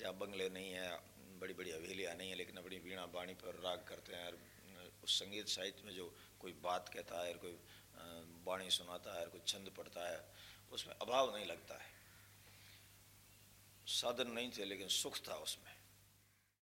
[SPEAKER 6] जहाँ बंगले नहीं है बड़ी बड़ी हवेलियाँ नहीं है लेकिन अपनी वीणा बाणी पर राग करते हैं और उस संगीत साहित्य में जो कोई बात कहता है, कोई वाणी सुनाता है, कोई छंद पढ़ता है, उसमें अभाव नहीं लगता है। साधन नहीं थे, लेकिन सुख था उसमें।